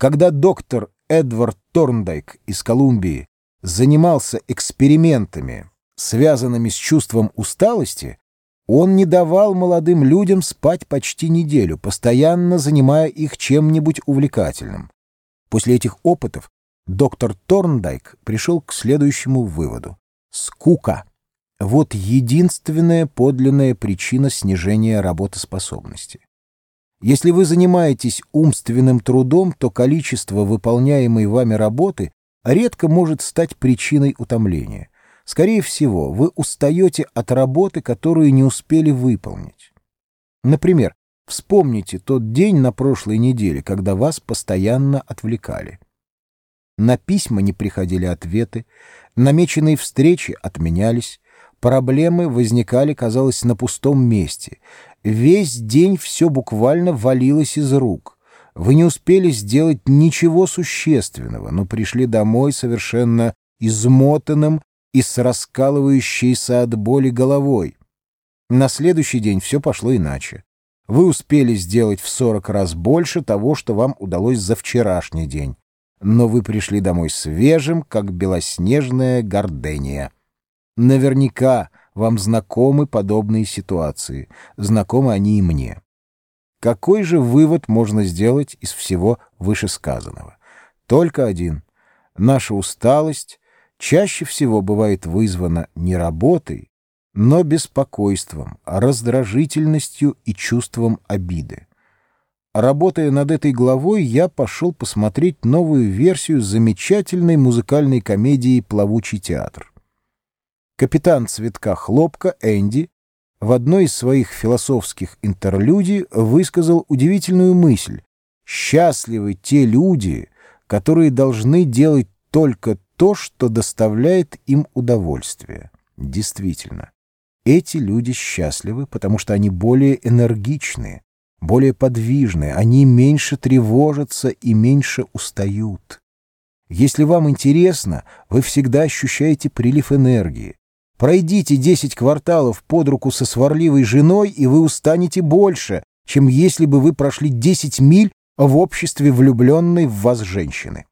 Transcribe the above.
Когда доктор Эдвард Торндайк из Колумбии занимался экспериментами, связанными с чувством усталости, он не давал молодым людям спать почти неделю, постоянно занимая их чем-нибудь увлекательным. После этих опытов доктор Торндайк пришел к следующему выводу. Скука — вот единственная подлинная причина снижения работоспособности. Если вы занимаетесь умственным трудом, то количество выполняемой вами работы редко может стать причиной утомления. Скорее всего, вы устаете от работы, которую не успели выполнить. Например, вспомните тот день на прошлой неделе, когда вас постоянно отвлекали. На письма не приходили ответы, намеченные встречи отменялись, проблемы возникали, казалось, на пустом месте. Весь день все буквально валилось из рук. Вы не успели сделать ничего существенного, но пришли домой совершенно измотанным и с раскалывающейся от боли головой. На следующий день все пошло иначе. Вы успели сделать в сорок раз больше того, что вам удалось за вчерашний день. Но вы пришли домой свежим, как белоснежная гордения. Наверняка вам знакомы подобные ситуации. Знакомы они и мне. Какой же вывод можно сделать из всего вышесказанного? Только один. Наша усталость чаще всего бывает вызвана не работой, но беспокойством, раздражительностью и чувством обиды. Работая над этой главой, я пошел посмотреть новую версию замечательной музыкальной комедии «Плавучий театр». Капитан цветка хлопка Энди в одной из своих философских интерлюдий высказал удивительную мысль «Счастливы те люди, которые должны делать только то, что доставляет им удовольствие. Действительно, эти люди счастливы, потому что они более энергичные, более подвижные, они меньше тревожатся и меньше устают. Если вам интересно, вы всегда ощущаете прилив энергии. Пройдите 10 кварталов под руку со сварливой женой, и вы устанете больше, чем если бы вы прошли 10 миль в обществе влюбленной в вас женщины.